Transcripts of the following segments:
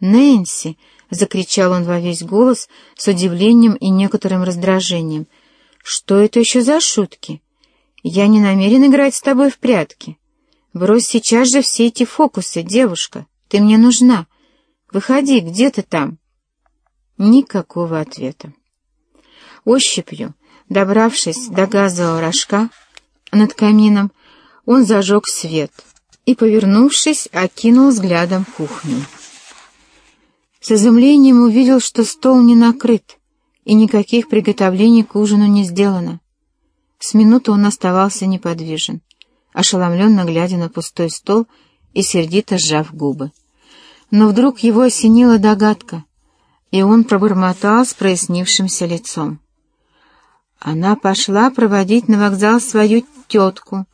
«Нэнси!» — закричал он во весь голос с удивлением и некоторым раздражением. «Что это еще за шутки? Я не намерен играть с тобой в прятки. Брось сейчас же все эти фокусы, девушка. Ты мне нужна. Выходи, где ты там?» Никакого ответа. Ощупью, добравшись до газового рожка над камином, он зажег свет и, повернувшись, окинул взглядом кухню. С изумлением увидел, что стол не накрыт, и никаких приготовлений к ужину не сделано. С минуты он оставался неподвижен, ошеломленно глядя на пустой стол и сердито сжав губы. Но вдруг его осенила догадка, и он пробормотал с прояснившимся лицом. Она пошла проводить на вокзал свою тетку.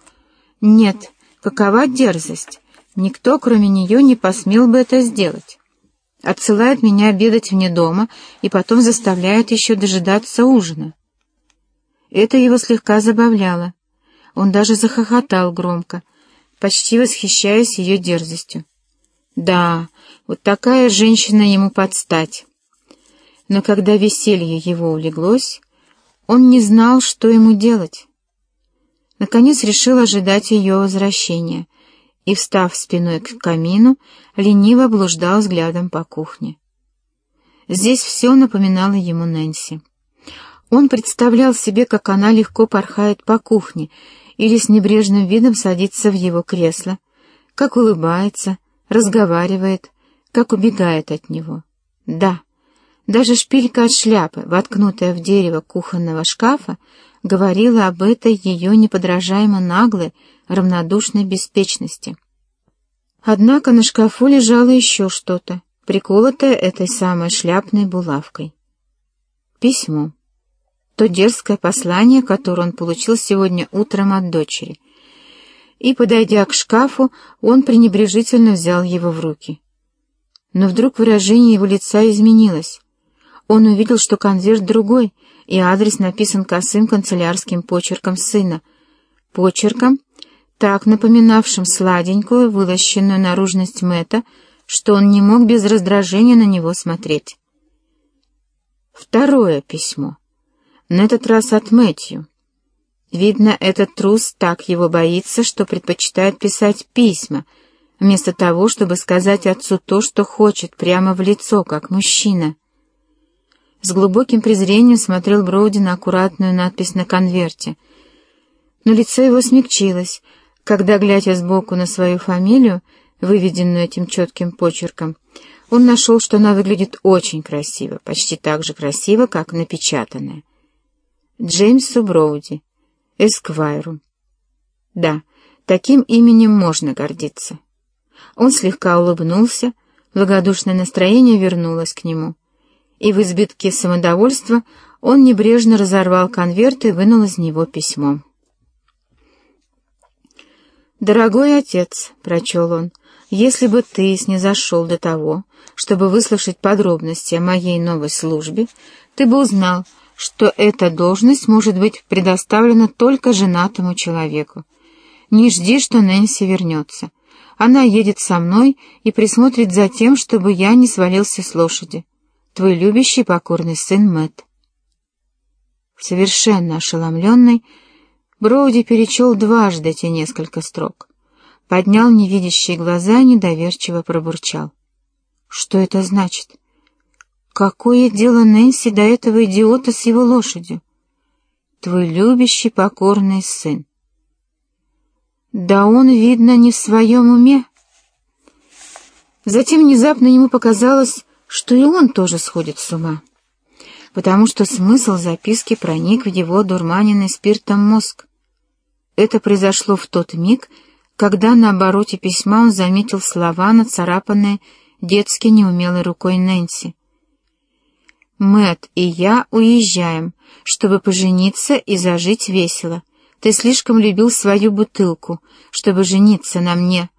Нет, какова дерзость! Никто, кроме нее, не посмел бы это сделать отсылает меня обедать вне дома и потом заставляет еще дожидаться ужина. Это его слегка забавляло. Он даже захохотал громко, почти восхищаясь ее дерзостью. Да, вот такая женщина ему подстать. Но когда веселье его улеглось, он не знал, что ему делать. Наконец решил ожидать ее возвращения — и, встав спиной к камину, лениво блуждал взглядом по кухне. Здесь все напоминало ему Нэнси. Он представлял себе, как она легко порхает по кухне или с небрежным видом садится в его кресло, как улыбается, разговаривает, как убегает от него. Да, даже шпилька от шляпы, воткнутая в дерево кухонного шкафа, говорила об этой ее неподражаемо наглой, равнодушной беспечности. Однако на шкафу лежало еще что-то, приколотое этой самой шляпной булавкой. Письмо. То дерзкое послание, которое он получил сегодня утром от дочери. И, подойдя к шкафу, он пренебрежительно взял его в руки. Но вдруг выражение его лица изменилось. Он увидел, что конверт другой, и адрес написан косым канцелярским почерком сына. Почерком, так напоминавшим сладенькую, вылощенную наружность Мэтта, что он не мог без раздражения на него смотреть. Второе письмо. На этот раз от Мэтью. Видно, этот трус так его боится, что предпочитает писать письма, вместо того, чтобы сказать отцу то, что хочет, прямо в лицо, как мужчина. С глубоким презрением смотрел Броуди на аккуратную надпись на конверте. Но лицо его смягчилось, когда, глядя сбоку на свою фамилию, выведенную этим четким почерком, он нашел, что она выглядит очень красиво, почти так же красиво, как напечатанная. Джеймсу Броуди, Эсквайру. Да, таким именем можно гордиться. Он слегка улыбнулся, благодушное настроение вернулось к нему — и в избытке самодовольства он небрежно разорвал конверт и вынул из него письмо. «Дорогой отец», — прочел он, — «если бы ты снизошел до того, чтобы выслушать подробности о моей новой службе, ты бы узнал, что эта должность может быть предоставлена только женатому человеку. Не жди, что Нэнси вернется. Она едет со мной и присмотрит за тем, чтобы я не свалился с лошади твой любящий покорный сын Мэт. Совершенно ошеломленный, Броуди перечел дважды эти несколько строк, поднял невидящие глаза недоверчиво пробурчал. Что это значит? Какое дело Нэнси до этого идиота с его лошадью? Твой любящий покорный сын. Да он, видно, не в своем уме. Затем внезапно ему показалось, что и он тоже сходит с ума, потому что смысл записки проник в его дурманенный спиртом мозг. Это произошло в тот миг, когда на обороте письма он заметил слова, нацарапанные детски неумелой рукой Нэнси. Мэт и я уезжаем, чтобы пожениться и зажить весело. Ты слишком любил свою бутылку, чтобы жениться на мне,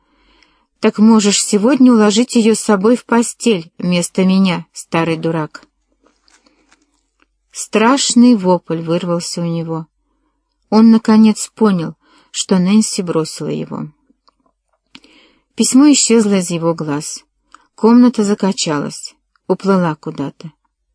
так можешь сегодня уложить ее с собой в постель вместо меня, старый дурак. Страшный вопль вырвался у него. Он, наконец, понял, что Нэнси бросила его. Письмо исчезло из его глаз. Комната закачалась, уплыла куда-то.